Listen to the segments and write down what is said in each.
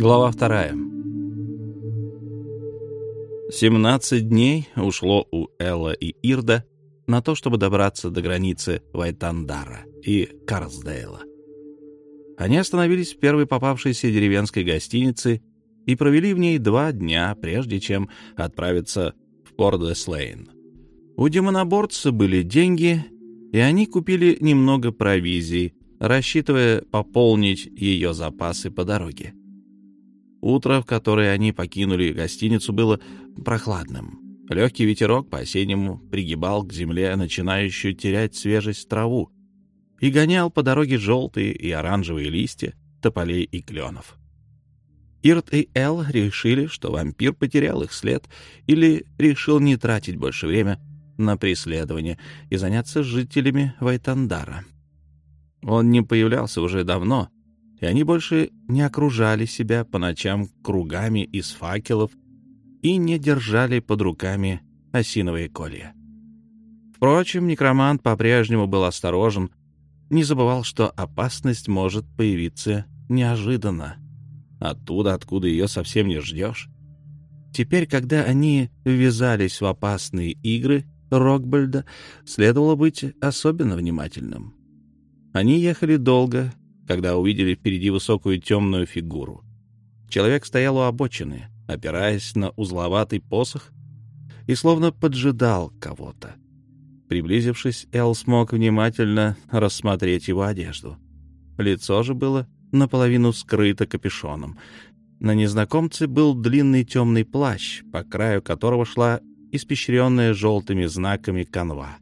Глава вторая. 17 дней ушло у Элла и Ирда на то, чтобы добраться до границы Вайтандара и Карсдейла. Они остановились в первой попавшейся деревенской гостинице и провели в ней два дня, прежде чем отправиться в Порт-де-Слейн. У демоноборца были деньги, и они купили немного провизии, рассчитывая пополнить ее запасы по дороге. Утро, в которое они покинули гостиницу, было прохладным. Легкий ветерок по-осеннему пригибал к земле начинающую терять свежесть траву и гонял по дороге желтые и оранжевые листья тополей и кленов. Ирт и Эл решили, что вампир потерял их след или решил не тратить больше время на преследование и заняться жителями Вайтандара. Он не появлялся уже давно, и они больше не окружали себя по ночам кругами из факелов и не держали под руками осиновые колья. Впрочем, некромант по-прежнему был осторожен, не забывал, что опасность может появиться неожиданно, оттуда, откуда ее совсем не ждешь. Теперь, когда они ввязались в опасные игры Рокбольда, следовало быть особенно внимательным. Они ехали долго, когда увидели впереди высокую темную фигуру. Человек стоял у обочины, опираясь на узловатый посох, и словно поджидал кого-то. Приблизившись, Эл смог внимательно рассмотреть его одежду. Лицо же было наполовину скрыто капюшоном. На незнакомце был длинный темный плащ, по краю которого шла испещренная желтыми знаками канва.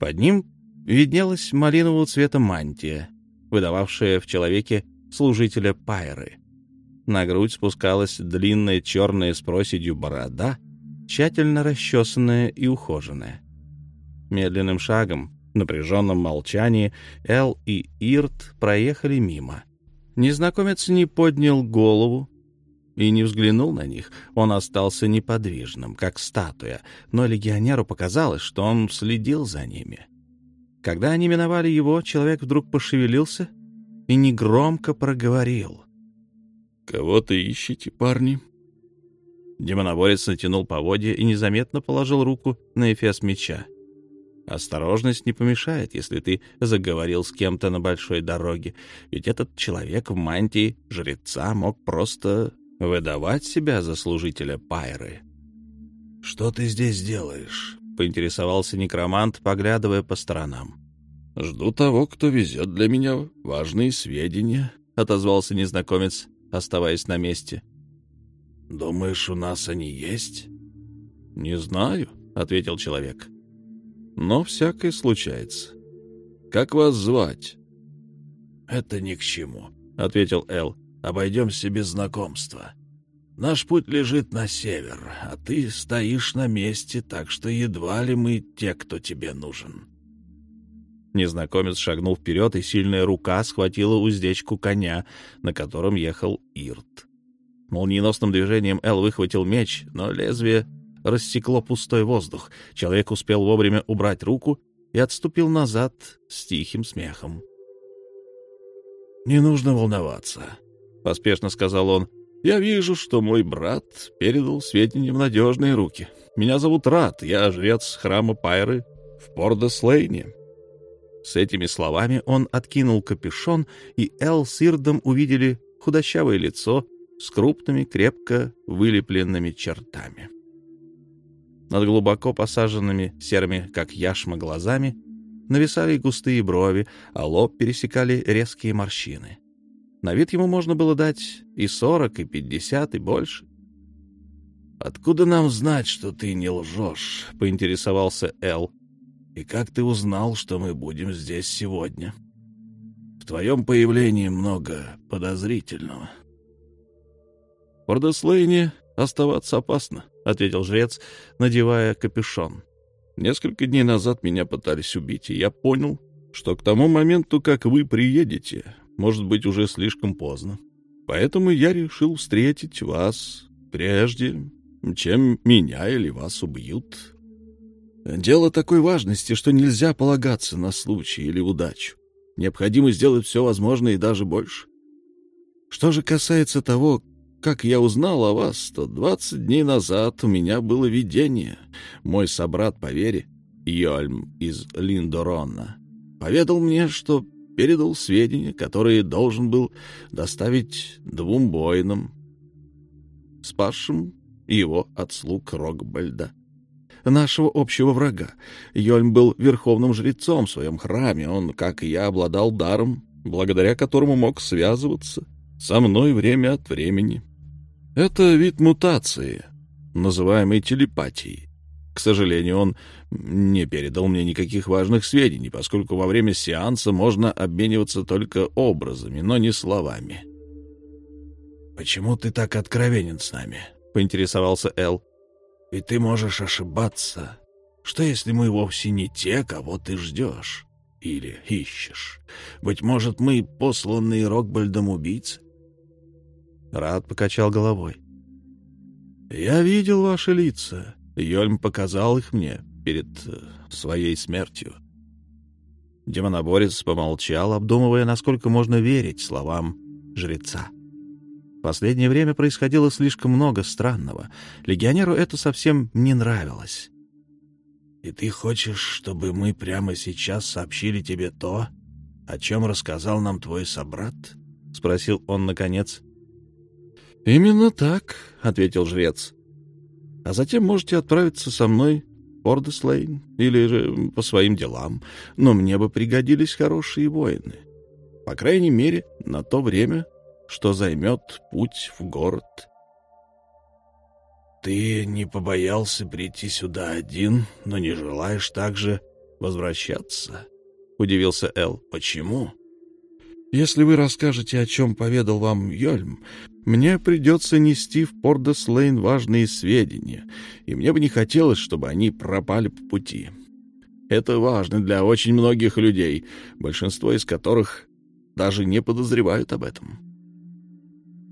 Под ним виднелась малинового цвета мантия, выдававшая в человеке служителя Пайры. На грудь спускалась длинная черная с проседью борода, тщательно расчесанная и ухоженная. Медленным шагом, в напряженном молчании, Эл и Ирт проехали мимо. Незнакомец не поднял голову и не взглянул на них. Он остался неподвижным, как статуя, но легионеру показалось, что он следил за ними. Когда они миновали его, человек вдруг пошевелился и негромко проговорил. «Кого-то ищете, парни?» Демоноборец натянул поводья и незаметно положил руку на эфес меча. Осторожность не помешает, если ты заговорил с кем-то на большой дороге, ведь этот человек в мантии жреца мог просто выдавать себя за служителя Пайры. «Что ты здесь делаешь?» Поинтересовался некромант, поглядывая по сторонам. «Жду того, кто везет для меня важные сведения», — отозвался незнакомец, оставаясь на месте. «Думаешь, у нас они есть?» «Не знаю», — ответил человек. «Но всякое случается. Как вас звать?» «Это ни к чему», — ответил Эл. «Обойдемся без знакомства. Наш путь лежит на север, а ты стоишь на месте, так что едва ли мы те, кто тебе нужен. Незнакомец шагнул вперед, и сильная рука схватила уздечку коня, на котором ехал Ирт. Молниеносным движением Эл выхватил меч, но лезвие рассекло пустой воздух. Человек успел вовремя убрать руку и отступил назад с тихим смехом. «Не нужно волноваться», — поспешно сказал он. Я вижу, что мой брат передал сведения в надежные руки. Меня зовут Рат, я жрец храма Пайры в Пордослейне. С этими словами он откинул капюшон, и Эл с Ирдом увидели худощавое лицо с крупными, крепко вылепленными чертами. Над глубоко посаженными серыми, как яшма, глазами нависали густые брови, а лоб пересекали резкие морщины. На вид ему можно было дать и сорок, и пятьдесят, и больше. «Откуда нам знать, что ты не лжешь?» — поинтересовался Эл. «И как ты узнал, что мы будем здесь сегодня? В твоем появлении много подозрительного». «В Ордослейне оставаться опасно», — ответил жрец, надевая капюшон. «Несколько дней назад меня пытались убить, и я понял, что к тому моменту, как вы приедете, может быть уже слишком поздно. Поэтому я решил встретить вас прежде, чем меня или вас убьют. Дело такой важности, что нельзя полагаться на случай или удачу. Необходимо сделать все возможное и даже больше. Что же касается того, как я узнал о вас, то двадцать дней назад у меня было видение. Мой собрат по вере, Йольм из Линдорона, поведал мне, что передал сведения, которые должен был доставить двум воинам, спасшим его от слуг Рокбальда, нашего общего врага. Йольм был верховным жрецом в своем храме, он, как и я, обладал даром, благодаря которому мог связываться со мной время от времени. Это вид мутации, называемой телепатией. К сожалению, он не передал мне никаких важных сведений, поскольку во время сеанса можно обмениваться только образами, но не словами. «Почему ты так откровенен с нами?» — поинтересовался Эл. «Ведь ты можешь ошибаться. Что, если мы вовсе не те, кого ты ждешь или ищешь? Быть может, мы посланные Рокбальдом убийцы?» Рад покачал головой. «Я видел ваши лица. Йольм показал их мне перед э, своей смертью». Демоноборец помолчал, обдумывая, насколько можно верить словам жреца. В последнее время происходило слишком много странного. Легионеру это совсем не нравилось. «И ты хочешь, чтобы мы прямо сейчас сообщили тебе то, о чем рассказал нам твой собрат?» — спросил он наконец. «Именно так», — ответил жрец. «А затем можете отправиться со мной в Ордеслейн или же по своим делам, но мне бы пригодились хорошие воины. По крайней мере, на то время, что займет путь в город». «Ты не побоялся прийти сюда один, но не желаешь также возвращаться?» — удивился Эл. «Почему?» «Если вы расскажете, о чем поведал вам Йольм, мне придется нести в Пордес-Лейн важные сведения, и мне бы не хотелось, чтобы они пропали по пути. Это важно для очень многих людей, большинство из которых даже не подозревают об этом.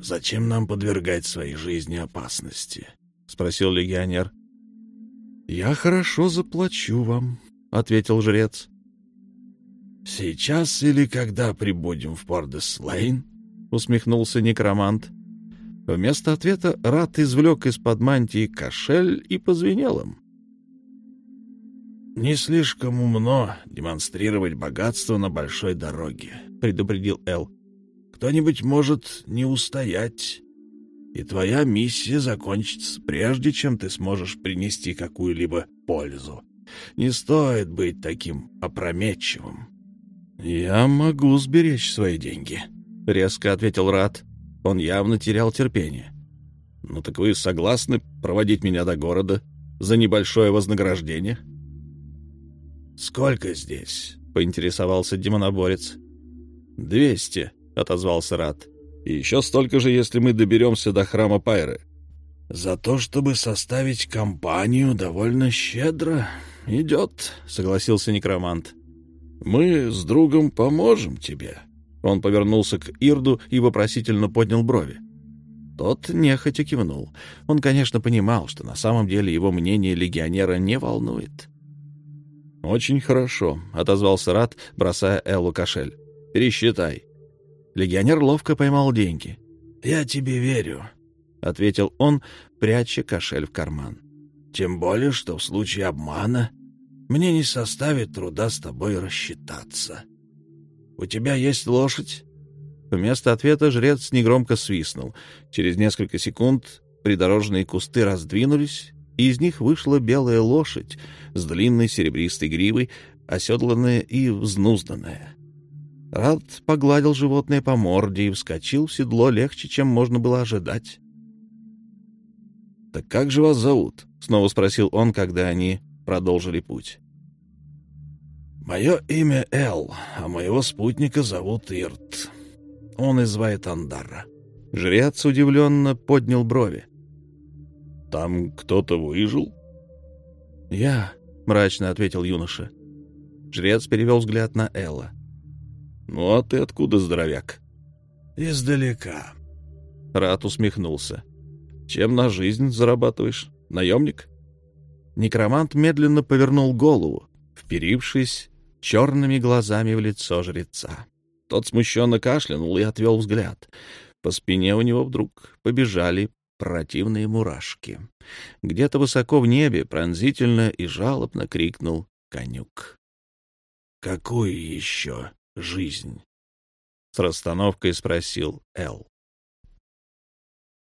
«Зачем нам подвергать своей жизни опасности?» — спросил легионер. «Я хорошо заплачу вам», — ответил жрец. «Сейчас или когда прибудем в Пордес-Лейн?» — усмехнулся некромант. Вместо ответа Рат извлек из-под мантии кошель и позвенел им. «Не слишком умно демонстрировать богатство на большой дороге», — предупредил Эл. «Кто-нибудь может не устоять, и твоя миссия закончится прежде, чем ты сможешь принести какую-либо пользу. Не стоит быть таким опрометчивым». «Я могу сберечь свои деньги», — резко ответил Рат. Он явно терял терпение. «Ну так вы согласны проводить меня до города за небольшое вознаграждение?» «Сколько здесь?» — поинтересовался демоноборец. «Двести», — отозвался Рат. «И еще столько же, если мы доберемся до храма Пайры». «За то, чтобы составить компанию, довольно щедро идет», — согласился некромант. «Мы с другом поможем тебе», он повернулся к Ирду и вопросительно поднял брови. Тот нехотя кивнул. Он, конечно, понимал, что на самом деле его мнение легионера не волнует. «Очень хорошо», — отозвался Рат, бросая Эллу кошель. «Пересчитай». Легионер ловко поймал деньги. «Я тебе верю», — ответил он, пряча кошель в карман. «Тем более, что в случае обмана мне не составит труда с тобой рассчитаться». «У тебя есть лошадь?» Вместо ответа жрец негромко свистнул. Через несколько секунд придорожные кусты раздвинулись, и из них вышла белая лошадь с длинной серебристой гривой, оседланная и взнузданная. Рад погладил животное по морде и вскочил в седло легче, чем можно было ожидать. «Так как же вас зовут?» — снова спросил он, когда они продолжили путь. «Мое имя Эл, а моего спутника зовут Ирт. Он из Вайтандара». Жрец удивленно поднял брови. «Там кто-то выжил?» «Я», — мрачно ответил юноша. Жрец перевел взгляд на Элла. «Ну а ты откуда, здоровяк?» «Издалека». Рат усмехнулся. «Чем на жизнь зарабатываешь? Наемник?» Некромант медленно повернул голову, вперившись черными глазами в лицо жреца. Тот смущенно кашлянул и отвел взгляд. По спине у него вдруг побежали противные мурашки. Где-то высоко в небе пронзительно и жалобно крикнул конюк. «Какую еще жизнь?» — с расстановкой спросил Эл.